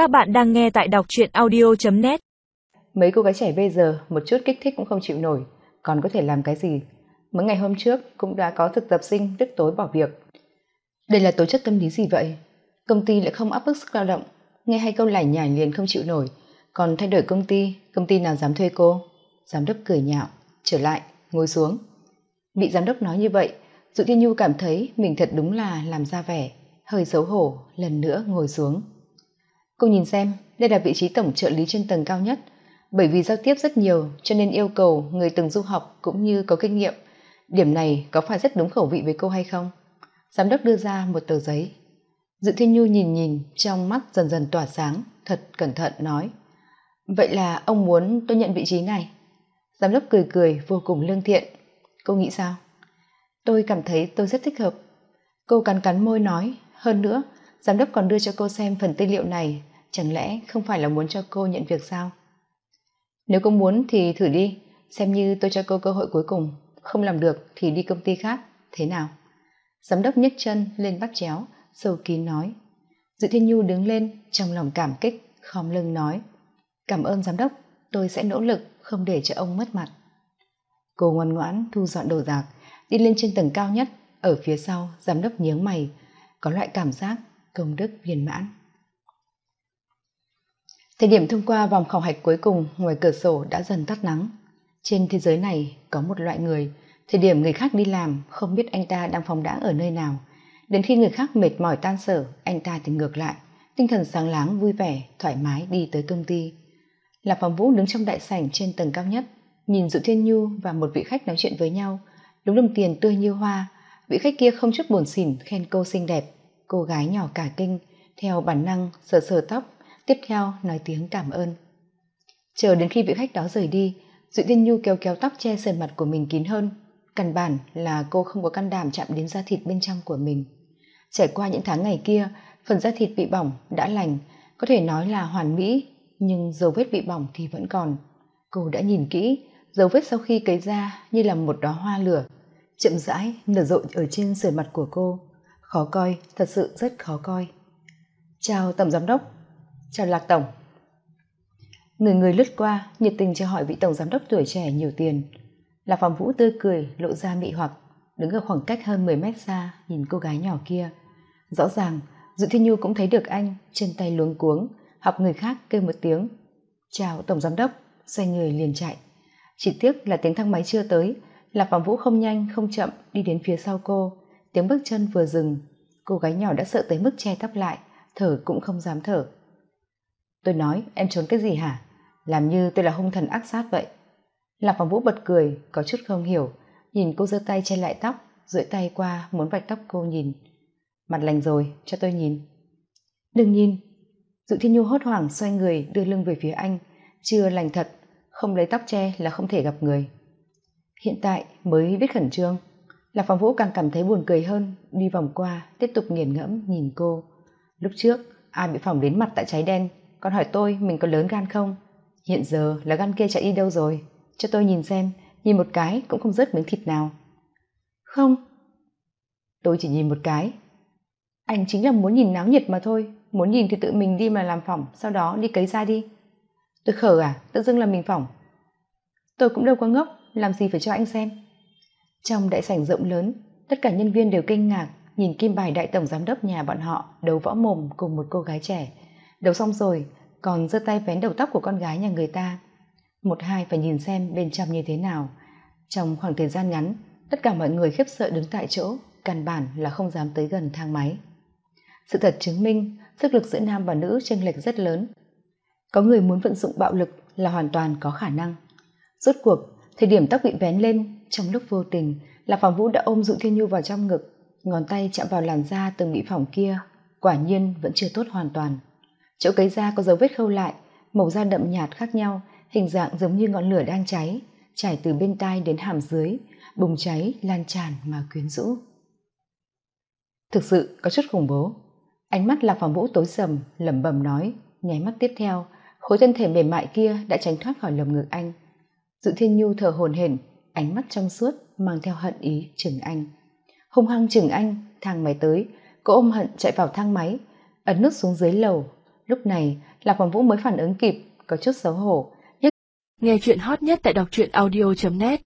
Các bạn đang nghe tại đọc truyện audio.net Mấy cô gái trẻ bây giờ một chút kích thích cũng không chịu nổi, còn có thể làm cái gì? Mấy ngày hôm trước cũng đã có thực tập sinh tức tối bỏ việc. Đây là tố chất tâm lý gì vậy? Công ty lại không áp bức sức lao động, nghe hai câu lải nhải liền không chịu nổi, còn thay đổi công ty, công ty nào dám thuê cô? Giám đốc cười nhạo, trở lại, ngồi xuống. Bị giám đốc nói như vậy, Dụ Thiên Nhu cảm thấy mình thật đúng là làm ra vẻ, hơi xấu hổ, lần nữa ngồi xuống. Cô nhìn xem, đây là vị trí tổng trợ lý trên tầng cao nhất. Bởi vì giao tiếp rất nhiều cho nên yêu cầu người từng du học cũng như có kinh nghiệm. Điểm này có phải rất đúng khẩu vị với cô hay không? Giám đốc đưa ra một tờ giấy. Dự Thiên Nhu nhìn nhìn, trong mắt dần dần tỏa sáng, thật cẩn thận nói. Vậy là ông muốn tôi nhận vị trí này? Giám đốc cười cười vô cùng lương thiện. Cô nghĩ sao? Tôi cảm thấy tôi rất thích hợp. Cô cắn cắn môi nói, hơn nữa, giám đốc còn đưa cho cô xem phần tư liệu này, chẳng lẽ không phải là muốn cho cô nhận việc sao? Nếu cô muốn thì thử đi, xem như tôi cho cô cơ hội cuối cùng, không làm được thì đi công ty khác, thế nào? Giám đốc nhấc chân lên bắt chéo, sâu kín nói. Dự Thiên Nhu đứng lên, trong lòng cảm kích, khom lưng nói. Cảm ơn giám đốc, tôi sẽ nỗ lực không để cho ông mất mặt. Cô ngoan ngoãn thu dọn đồ đạc, đi lên trên tầng cao nhất, ở phía sau giám đốc nhướng mày, có loại cảm giác công đức viên mãn. Thời điểm thông qua vòng khảo hạch cuối cùng ngoài cửa sổ đã dần tắt nắng. Trên thế giới này có một loại người, thời điểm người khác đi làm không biết anh ta đang phóng đãng ở nơi nào. Đến khi người khác mệt mỏi tan sở, anh ta thì ngược lại, tinh thần sáng láng, vui vẻ, thoải mái đi tới công ty. Lạc Phạm Vũ đứng trong đại sảnh trên tầng cao nhất, nhìn Dụ Thiên Nhu và một vị khách nói chuyện với nhau, đúng đồng tiền tươi như hoa. Vị khách kia không chút buồn xỉn khen cô xinh đẹp, cô gái nhỏ cả kinh, theo bản năng sờ sờ tóc, tiếp theo nói tiếng cảm ơn. Chờ đến khi vị khách đó rời đi, Dụ tiên Nhu kéo kéo tóc che sườn mặt của mình kín hơn. Căn bản là cô không có can đảm chạm đến da thịt bên trong của mình. Trải qua những tháng ngày kia, phần da thịt bị bỏng đã lành, có thể nói là hoàn mỹ, nhưng dấu vết bị bỏng thì vẫn còn. Cô đã nhìn kỹ, dấu vết sau khi cấy ra như là một đóa hoa lửa, chậm rãi nở rộ ở trên sườn mặt của cô. Khó coi, thật sự rất khó coi. Chào Tổng Giám Đốc. Chào Lạc Tổng. Người người lướt qua, nhiệt tình cho hỏi vị Tổng Giám Đốc tuổi trẻ nhiều tiền. Lạc Phạm Vũ tươi cười, lộ ra mị hoặc, đứng ở khoảng cách hơn 10 mét xa, nhìn cô gái nhỏ kia. Rõ ràng, Dự Thiên Nhu cũng thấy được anh, chân tay luống cuống, học người khác kêu một tiếng. Chào Tổng Giám Đốc, xoay người liền chạy. Chỉ tiếc là tiếng thang máy chưa tới, Lạc Phạm Vũ không nhanh không chậm đi đến phía sau cô, tiếng bước chân vừa dừng, cô gái nhỏ đã sợ tới mức che tóc lại, thở cũng không dám thở. Tôi nói, em trốn cái gì hả? Làm như tôi là hung thần ác sát vậy. Lạc phong Vũ bật cười, có chút không hiểu, nhìn cô giơ tay che lại tóc, duỗi tay qua muốn vạch tóc cô nhìn. Mặt lành rồi, cho tôi nhìn. Đừng nhìn. Dự Thiên Nhu hốt hoảng xoay người đưa lưng về phía anh, chưa lành thật, không lấy tóc che là không thể gặp người. Hiện tại mới biết khẩn trương, Lạc phong Vũ càng cảm thấy buồn cười hơn, đi vòng qua, tiếp tục nghiền ngẫm nhìn cô. Lúc trước, ai bị phỏng đến mặt tại cháy đen, còn hỏi tôi mình có lớn gan không? Hiện giờ là gan kia chạy đi đâu rồi? Cho tôi nhìn xem, nhìn một cái cũng không rớt miếng thịt nào. Không. Tôi chỉ nhìn một cái. Anh chính là muốn nhìn náo nhiệt mà thôi, muốn nhìn thì tự mình đi mà làm phỏng, sau đó đi cấy ra đi. Tôi khờ à, tự dưng là mình phỏng. Tôi cũng đâu có ngốc, làm gì phải cho anh xem. Trong đại sảnh rộng lớn, tất cả nhân viên đều kinh ngạc nhìn kim bài đại tổng giám đốc nhà bọn họ đấu võ mồm cùng một cô gái trẻ. Đấu xong rồi, còn giơ tay vén đầu tóc của con gái nhà người ta. Một hai phải nhìn xem bên trong như thế nào. Trong khoảng thời gian ngắn, tất cả mọi người khiếp sợ đứng tại chỗ, căn bản là không dám tới gần thang máy. Sự thật chứng minh, sức lực giữa nam và nữ chênh lệch rất lớn. Có người muốn vận dụng bạo lực là hoàn toàn có khả năng. Rốt cuộc, thời điểm tóc bị vén lên, trong lúc vô tình, là Phạm Vũ đã ôm Dụ Thiên Nhu vào trong ngực, ngón tay chạm vào làn da từng bị phỏng kia, quả nhiên vẫn chưa tốt hoàn toàn. Chỗ cấy da có dấu vết khâu lại, màu da đậm nhạt khác nhau, hình dạng giống như ngọn lửa đang cháy, trải từ bên tai đến hàm dưới, bùng cháy, lan tràn mà quyến rũ. Thực sự có chút khủng bố. Ánh mắt Lạc phòng Vũ tối sầm, lẩm bẩm nói, nháy mắt tiếp theo, khối thân thể mềm mại kia đã tránh thoát khỏi lồng ngực anh. Dự Thiên Nhu thở hồn hển, ánh mắt trong suốt mang theo hận ý chừng anh. Hung hăng chừng anh, thang máy tới, cô ôm hận chạy vào thang máy, ấn nút xuống dưới lầu. Lúc này, lạc phẩm vũ mới phản ứng kịp có chút xấu hổ. Nghe chuyện hot nhất tại đọc truyện audio net.